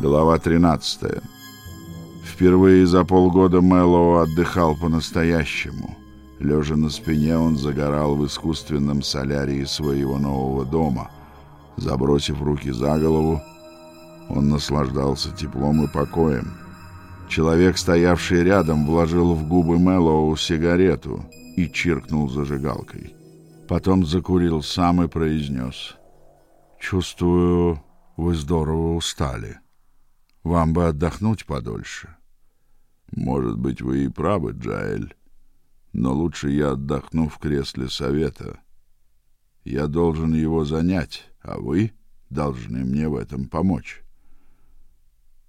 Глава 13. Впервые за полгода Мэллоу отдыхал по-настоящему. Лежа на спине, он загорал в искусственном солярии своего нового дома. Забросив руки за голову, он наслаждался теплом и покоем. Человек, стоявший рядом, вложил в губы Мэллоу сигарету и чиркнул зажигалкой. Потом закурил сам и произнес. «Чувствую, вы здорово устали». Вам бы отдохнуть подольше. Может быть, вы и правы, Джаэль, но лучше я отдохну в кресле совета. Я должен его занять, а вы должны мне в этом помочь.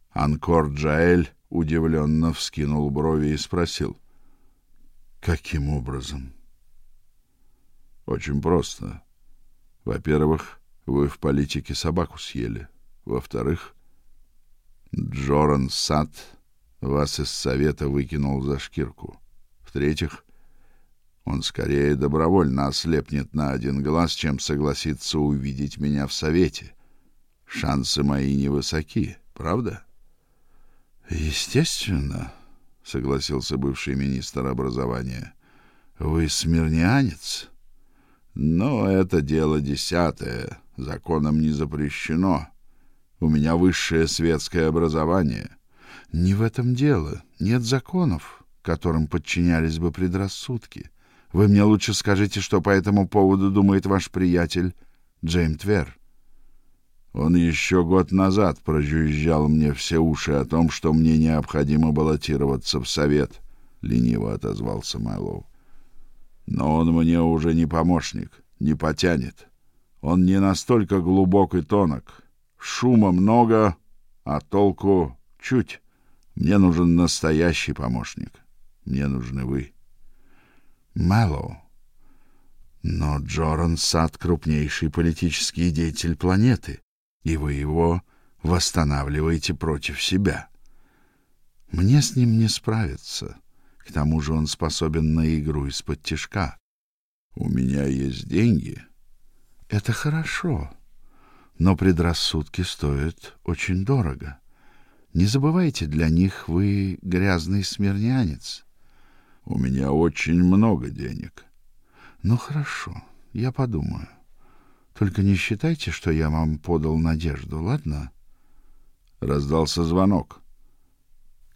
Анкор Джаэль удивленно вскинул брови и спросил: "Каким образом?" Очень просто. Во-первых, вы в политике собаку съели. Во-вторых, Джоран Сад вас из совета выкинул за шкирку. В-третьих, он скорее добровольно ослепнет на один глаз, чем согласится увидеть меня в совете. Шансы мои невысоки, правда? Естественно, согласился бывший министр образования. Вы смирнянец. Но это дело десятое, законом не запрещено. У меня высшее светское образование. Не в этом дело. Нет законов, которым подчинялись бы предрассудки. Вы мне лучше скажите, что по этому поводу думает ваш приятель Джейм Твер. Он еще год назад прожужжал мне все уши о том, что мне необходимо баллотироваться в совет, лениво отозвался Мэллоу. Но он мне уже не помощник, не потянет. Он не настолько глубок и тонок, Шума много, а толку чуть. Мне нужен настоящий помощник. Мне нужны вы. Мэллоу. Но Джоран Сад крупнейший политический деятель планеты, и вы его восстанавливаете против себя. Мне с ним не справиться. К тому же он способен на игру из-под тишка. У меня есть деньги. Это хорошо но предрассудки стоят очень дорого. Не забывайте, для них вы грязный смирнянец. У меня очень много денег. Ну хорошо, я подумаю. Только не считайте, что я вам подал надежду, ладно? Раздался звонок.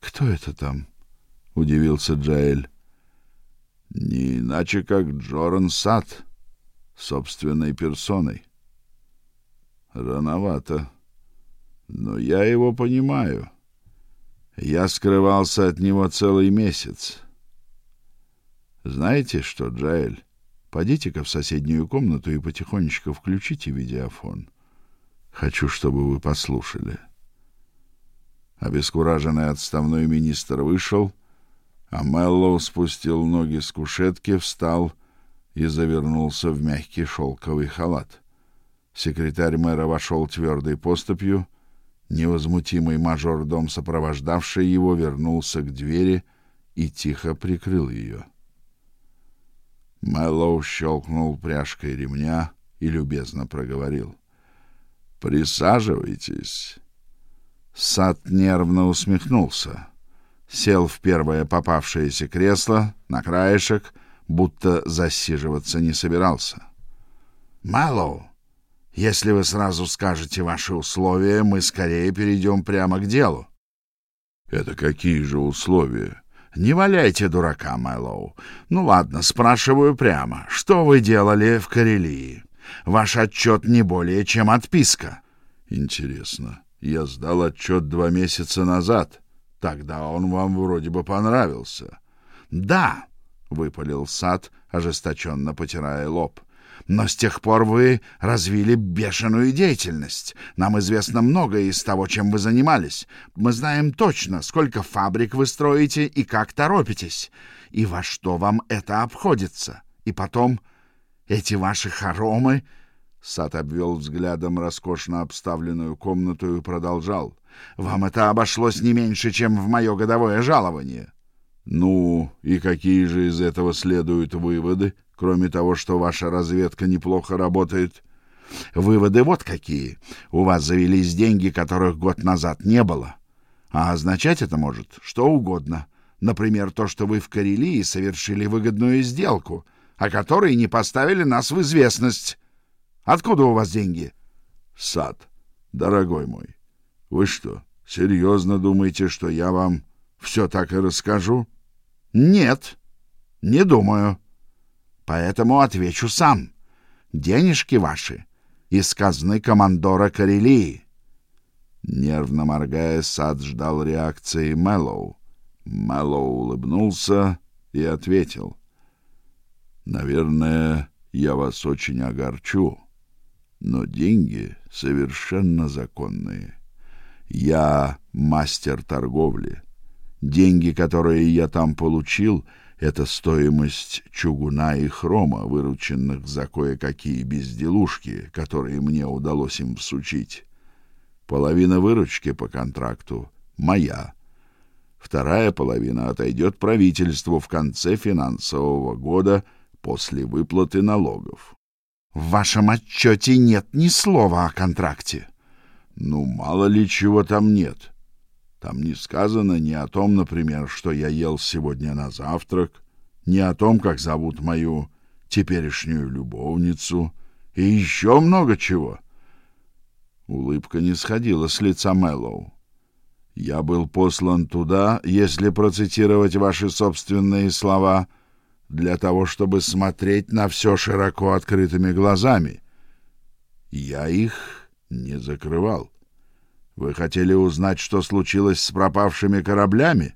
Кто это там? удивился Джаэль. Не иначе как Джоран Сад собственной персоной. Рановато. Но я его понимаю. Я скрывался от него целый месяц. Знаете что, Джаэль? Пойдите-ка в соседнюю комнату и потихонечку включите видеофон. Хочу, чтобы вы послушали. Обескураженный отставной министр вышел, а Меллоу спустил ноги с кушетки, встал и завернулся в мягкий шелковый халат. Секретарь мэра вошел твердой поступью. Невозмутимый мажордом, сопровождавший его, вернулся к двери и тихо прикрыл ее. Мэллоу щелкнул пряжкой ремня и любезно проговорил. «Присаживайтесь». Сад нервно усмехнулся. Сел в первое попавшееся кресло, на краешек, будто засиживаться не собирался. «Мэллоу!» Если вы сразу скажете ваши условия, мы скорее перейдем прямо к делу. Это какие же условия? Не валяйте дурака, Мэллоу. Ну ладно, спрашиваю прямо. Что вы делали в Карелии? Ваш отчет не более чем отписка. Интересно. Я сдал отчет два месяца назад. Тогда он вам вроде бы понравился. Да, выпалил Сад, ожесточенно потирая лоб. Но с тех пор вы развили бешеную деятельность. Нам известно многое из того, чем вы занимались. Мы знаем точно, сколько фабрик вы строите и как торопитесь, и во что вам это обходится. И потом эти ваши хоромы...» Сад обвел взглядом роскошно обставленную комнату и продолжал. «Вам это обошлось не меньше, чем в мое годовое жалование». «Ну, и какие же из этого следуют выводы?» Кроме того, что ваша разведка неплохо работает. Выводы вот какие. У вас завелись деньги, которых год назад не было. А означать это может что угодно. Например, то, что вы в Карелии совершили выгодную сделку, о которой не поставили нас в известность. Откуда у вас деньги? Сад, дорогой мой, вы что, серьезно думаете, что я вам все так и расскажу? Нет, не думаю. Поэтому отвечу сам. Денежки ваши из казны командора Карелии. Нервно моргая, Сад ждал реакции Мэллоу. Мэллоу улыбнулся и ответил. «Наверное, я вас очень огорчу, но деньги совершенно законные. Я мастер торговли. Деньги, которые я там получил, это стоимость чугуна и хрома, вырученных за кое-какие безделушки, которые мне удалось им всучить. Половина выручки по контракту моя. Вторая половина отойдет правительству в конце финансового года после выплаты налогов. В вашем отчете нет ни слова о контракте. Ну, мало ли чего там нет. Там не сказано ни о том, например, что я ел сегодня на завтрак, ни о том, как зовут мою теперешнюю любовницу, и еще много чего. Улыбка не сходила с лица Мэллоу. Я был послан туда, если процитировать ваши собственные слова, для того, чтобы смотреть на все широко открытыми глазами. Я их не закрывал. Вы хотели узнать, что случилось с пропавшими кораблями?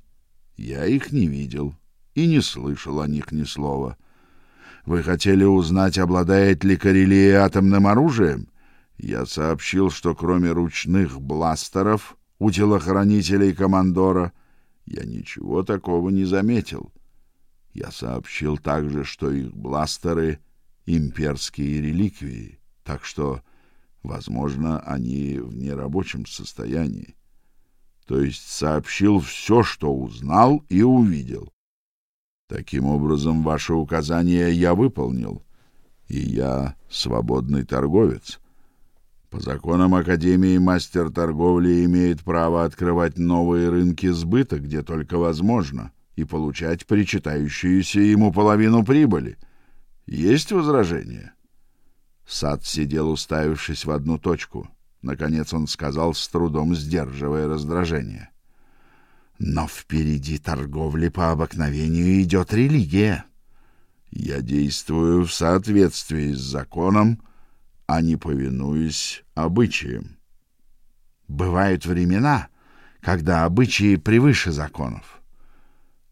Я их не видел и не слышал о них ни слова. Вы хотели узнать, обладает ли Карелия атомным оружием? Я сообщил, что кроме ручных бластеров у телохранителей командора я ничего такого не заметил. Я сообщил также, что их бластеры — имперские реликвии, так что Возможно, они в нерабочем состоянии. То есть сообщил все, что узнал и увидел. Таким образом, ваше указание я выполнил, и я свободный торговец. По законам Академии мастер торговли имеет право открывать новые рынки сбыта, где только возможно, и получать причитающуюся ему половину прибыли. Есть возражения? — Сад сидел, уставившись в одну точку. Наконец он сказал, с трудом сдерживая раздражение. «Но впереди торговли по обыкновению идет религия. Я действую в соответствии с законом, а не повинуюсь обычаям. Бывают времена, когда обычаи превыше законов.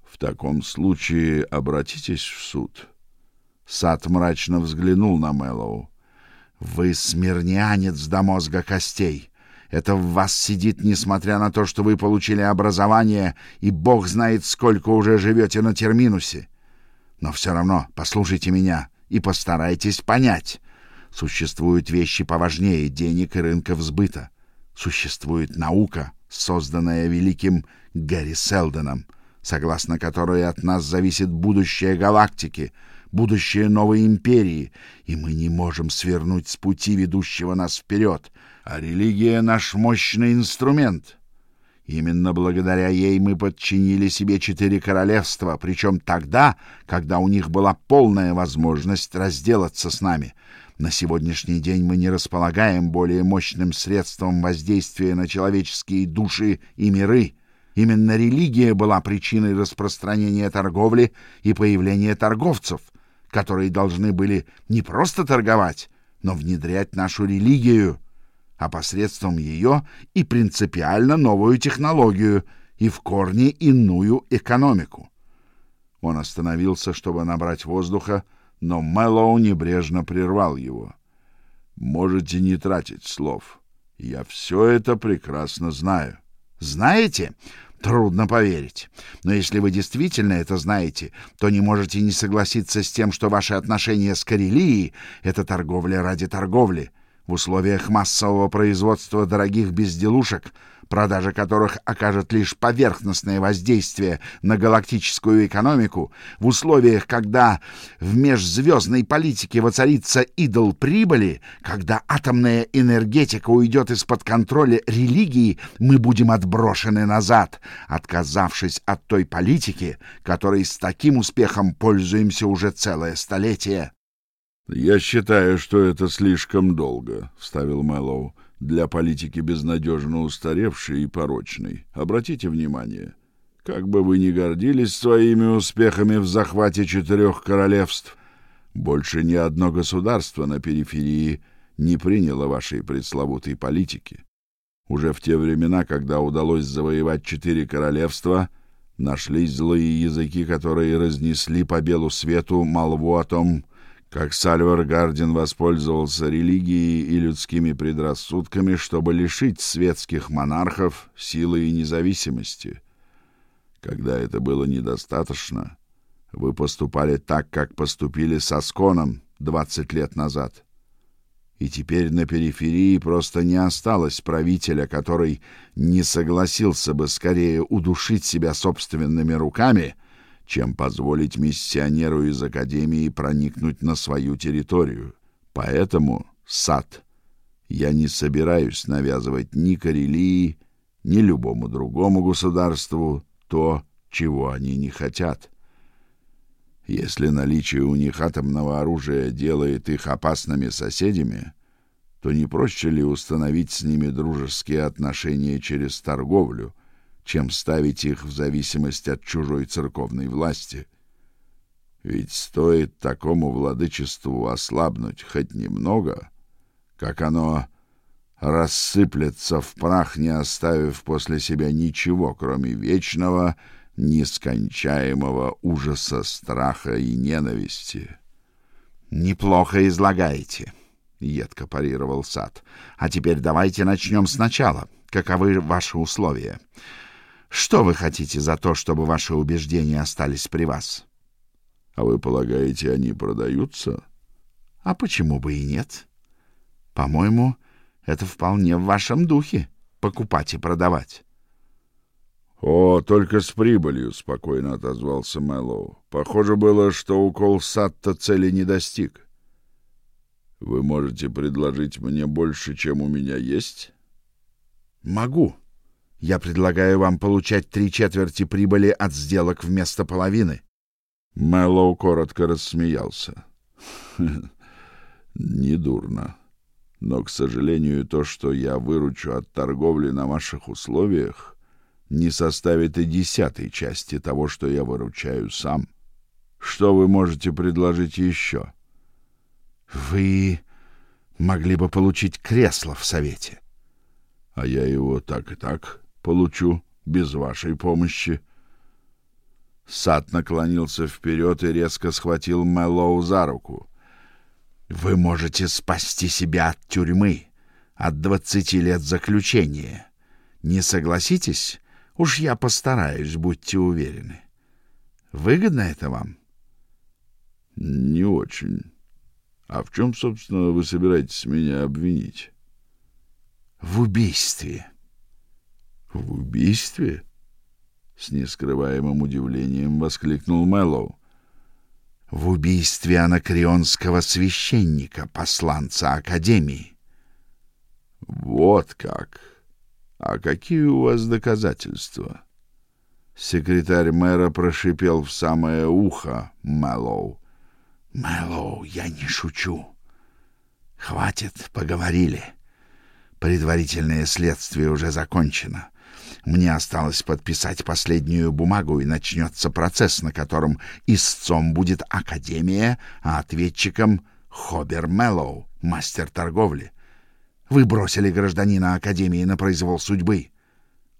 В таком случае обратитесь в суд». Сад мрачно взглянул на Мэллоу. Вы смирнянец до мозга костей. Это в вас сидит, несмотря на то, что вы получили образование, и бог знает, сколько уже живете на терминусе. Но все равно послушайте меня и постарайтесь понять. Существуют вещи поважнее денег и рынков сбыта. Существует наука, созданная великим Гэри Селдоном, согласно которой от нас зависит будущее галактики — будущее новой империи, и мы не можем свернуть с пути, ведущего нас вперед, а религия — наш мощный инструмент. Именно благодаря ей мы подчинили себе четыре королевства, причем тогда, когда у них была полная возможность разделаться с нами. На сегодняшний день мы не располагаем более мощным средством воздействия на человеческие души и миры. Именно религия была причиной распространения торговли и появления торговцев — которые должны были не просто торговать, но внедрять нашу религию, а посредством ее и принципиально новую технологию и в корне иную экономику. Он остановился, чтобы набрать воздуха, но Мэллоу небрежно прервал его. «Можете не тратить слов. Я все это прекрасно знаю». «Знаете, Трудно поверить. Но если вы действительно это знаете, то не можете не согласиться с тем, что ваши отношения с Карелией — это торговля ради торговли. В условиях массового производства дорогих безделушек продажа которых окажет лишь поверхностное воздействие на галактическую экономику, в условиях, когда в межзвездной политике воцарится идол прибыли, когда атомная энергетика уйдет из-под контроля религии, мы будем отброшены назад, отказавшись от той политики, которой с таким успехом пользуемся уже целое столетие. «Я считаю, что это слишком долго», — вставил Мэллоу для политики безнадежно устаревшей и порочной. Обратите внимание, как бы вы ни гордились своими успехами в захвате четырех королевств, больше ни одно государство на периферии не приняло вашей пресловутой политики. Уже в те времена, когда удалось завоевать четыре королевства, нашлись злые языки, которые разнесли по белу свету молву о том, как Сальвар Гардин воспользовался религией и людскими предрассудками, чтобы лишить светских монархов силы и независимости. Когда это было недостаточно, вы поступали так, как поступили со Сконом двадцать лет назад. И теперь на периферии просто не осталось правителя, который не согласился бы скорее удушить себя собственными руками — чем позволить миссионеру из академии проникнуть на свою территорию. Поэтому, сад, я не собираюсь навязывать ни Карелии, ни любому другому государству то, чего они не хотят. Если наличие у них атомного оружия делает их опасными соседями, то не проще ли установить с ними дружеские отношения через торговлю, чем ставить их в зависимость от чужой церковной власти. Ведь стоит такому владычеству ослабнуть хоть немного, как оно рассыплется в прах, не оставив после себя ничего, кроме вечного, нескончаемого ужаса, страха и ненависти. Неплохо излагаете, едко парировал Сад. А теперь давайте начнем сначала. Каковы ваши условия? Что вы хотите за то, чтобы ваши убеждения остались при вас? А вы полагаете, они продаются? А почему бы и нет? По-моему, это вполне в вашем духе покупать и продавать. О, только с прибылью, спокойно отозвался Мэллоу. Похоже было, что укол Сатта цели не достиг. Вы можете предложить мне больше, чем у меня есть? Могу. Я предлагаю вам получать три четверти прибыли от сделок вместо половины. Мэллоу коротко рассмеялся. Недурно. Но, к сожалению, то, что я выручу от торговли на ваших условиях, не составит и десятой части того, что я выручаю сам. Что вы можете предложить еще? Вы могли бы получить кресло в совете. А я его так и так получу без вашей помощи. Сад наклонился вперед и резко схватил Мэллоу за руку. Вы можете спасти себя от тюрьмы, от двадцати лет заключения. Не согласитесь? Уж я постараюсь, будьте уверены. Выгодно это вам? Не очень. А в чем, собственно, вы собираетесь меня обвинить? В убийстве. В убийстве? С нескрываемым удивлением воскликнул Мэллоу. В убийстве анакреонского священника, посланца Академии. Вот как. А какие у вас доказательства? Секретарь мэра прошипел в самое ухо Мэллоу. Мэллоу, я не шучу. Хватит, поговорили. Предварительное следствие уже закончено. Мне осталось подписать последнюю бумагу, и начнется процесс, на котором истцом будет Академия, а ответчиком — Хобер Мэллоу, мастер торговли. Вы бросили гражданина Академии на произвол судьбы.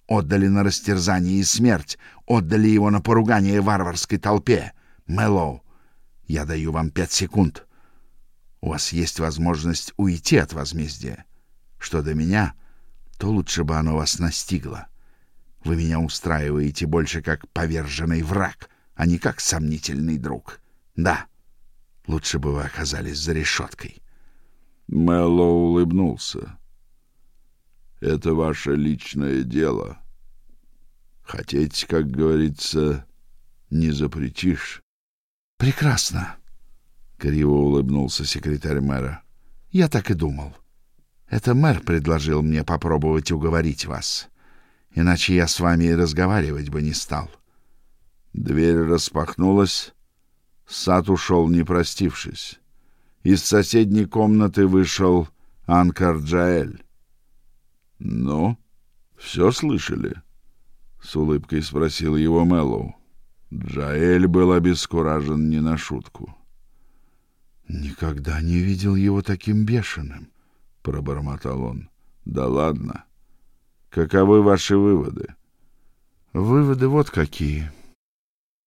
Отдали на растерзание и смерть, отдали его на поругание варварской толпе. Мэллоу, я даю вам пять секунд. У вас есть возможность уйти от возмездия. Что до меня, то лучше бы оно вас настигло. Вы меня устраиваете больше как поверженный враг, а не как сомнительный друг. Да, лучше бы вы оказались за решеткой. Мэллоу улыбнулся. Это ваше личное дело. Хотите, как говорится, не запретишь. Прекрасно, криво улыбнулся секретарь мэра. Я так и думал. Это мэр предложил мне попробовать уговорить вас. Иначе я с вами и разговаривать бы не стал. Дверь распахнулась. Сад ушел, не простившись. Из соседней комнаты вышел Анкар Джаэль. Ну, все слышали? С улыбкой спросил его Мэллоу. Джаэль был обескуражен не на шутку. Никогда не видел его таким бешеным, пробормотал он. Да ладно. Каковы ваши выводы? Выводы вот какие.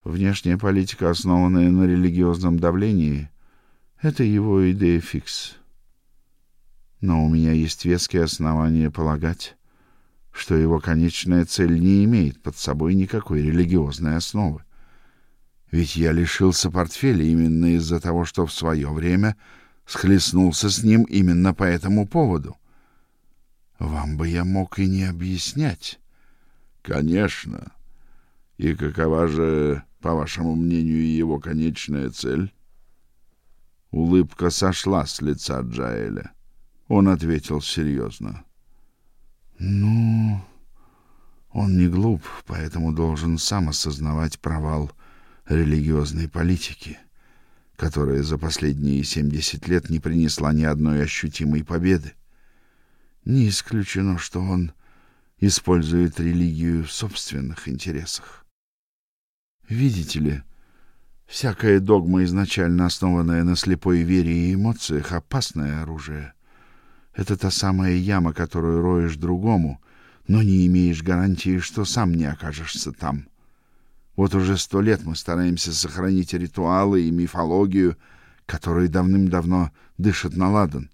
Внешняя политика, основанная на религиозном давлении, это его идея фикс. Но у меня есть веские основания полагать, что его конечная цель не имеет под собой никакой религиозной основы. Ведь я лишился портфеля именно из-за того, что в свое время схлестнулся с ним именно по этому поводу. Вам бы я мог и не объяснять. Конечно. И какова же, по вашему мнению, его конечная цель? Улыбка сошла с лица Джаэля. Он ответил серьезно. Ну, он не глуп, поэтому должен сам осознавать провал религиозной политики, которая за последние 70 лет не принесла ни одной ощутимой победы. Не исключено, что он использует религию в собственных интересах. Видите ли, всякая догма, изначально основанная на слепой вере и эмоциях, опасное оружие. Это та самая яма, которую роешь другому, но не имеешь гарантии, что сам не окажешься там. Вот уже сто лет мы стараемся сохранить ритуалы и мифологию, которые давным-давно дышат на ладан.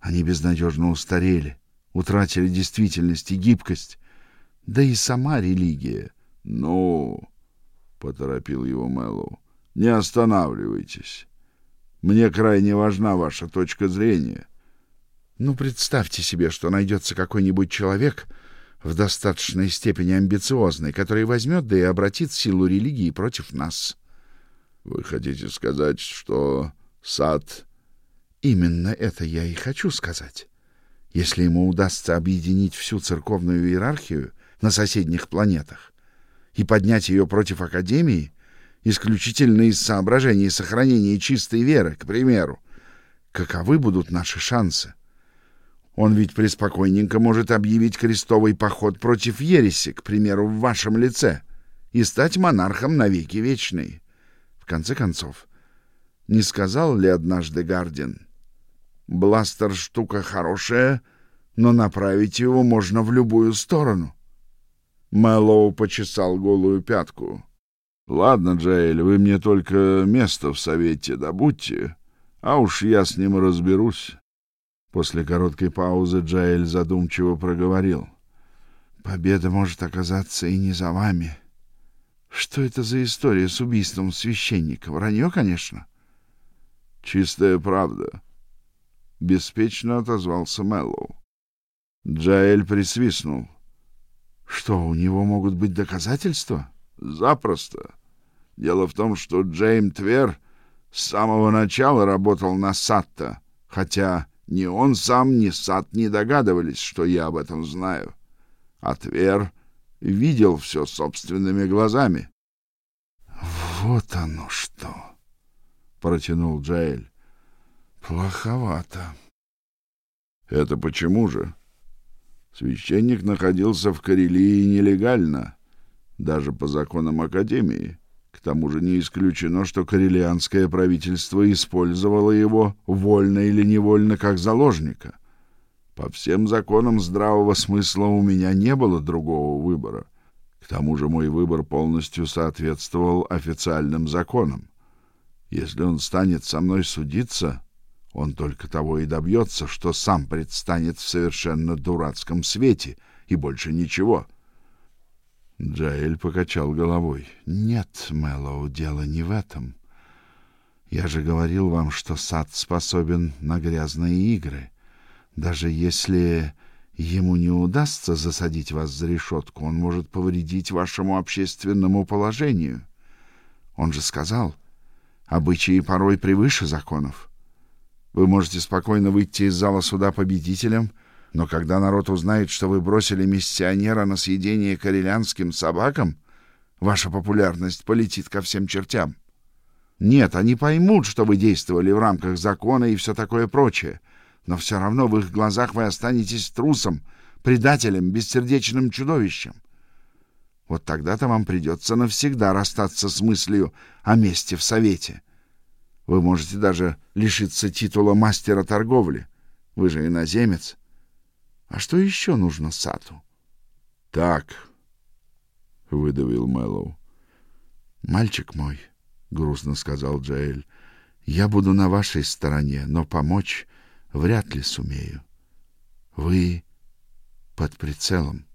Они безнадежно устарели, утратили действительность и гибкость, да и сама религия. Ну, поторопил его Мэллоу. Не останавливайтесь. Мне крайне важна ваша точка зрения. Ну, представьте себе, что найдется какой-нибудь человек, в достаточной степени амбициозный, который возьмет да и обратит силу религии против нас. Вы хотите сказать, что сад Именно это я и хочу сказать. Если ему удастся объединить всю церковную иерархию на соседних планетах и поднять ее против академии, исключительно из соображений сохранения чистой веры, к примеру, каковы будут наши шансы? Он ведь преспокойненько может объявить крестовый поход против ереси, к примеру, в вашем лице, и стать монархом навеки вечный. В конце концов, не сказал ли однажды Гардин? Бластер штука хорошая, но направить его можно в любую сторону. Мэллоу почесал голую пятку. Ладно, Джейль, вы мне только место в совете добудьте, а уж я с ним разберусь. После короткой паузы Джаэль задумчиво проговорил: "Победа может оказаться и не за вами. Что это за история с убийством священника? Вранье, конечно". "Чистая правда", беспечно отозвался Мэллоу. Джаэль присвистнул. "Что, у него могут быть доказательства?" "Запросто. Дело в том, что Джейм Твер с самого начала работал на Сатта, хотя ни он сам, ни Сад не догадывались, что я об этом знаю. А Твер видел все собственными глазами. Вот оно что, протянул Джаэль. Плоховато. Это почему же? Священник находился в Карелии нелегально, даже по законам академии. К тому же не исключено, что карелианское правительство использовало его вольно или невольно как заложника. По всем законам здравого смысла у меня не было другого выбора. К тому же мой выбор полностью соответствовал официальным законам. Если он станет со мной судиться, он только того и добьется, что сам предстанет в совершенно дурацком свете и больше ничего. — Джаэль покачал головой. Нет, Мэллоу, дело не в этом. Я же говорил вам, что сад способен на грязные игры. Даже если ему не удастся засадить вас за решетку, он может повредить вашему общественному положению. Он же сказал, обычаи порой превыше законов. Вы можете спокойно выйти из зала суда победителем, но когда народ узнает, что вы бросили миссионера на съедение карелянским собакам, ваша популярность полетит ко всем чертям. Нет, они поймут, что вы действовали в рамках закона и все такое прочее, но все равно в их глазах вы останетесь трусом, предателем, бессердечным чудовищем. Вот тогда-то вам придется навсегда расстаться с мыслью о месте в совете. Вы можете даже лишиться титула мастера торговли. Вы же иноземец. А что еще нужно Сату? Так, выдавил Мэллоу. Мальчик мой, — грустно сказал Джаэль. «Я буду на вашей стороне, но помочь вряд ли сумею. Вы под прицелом».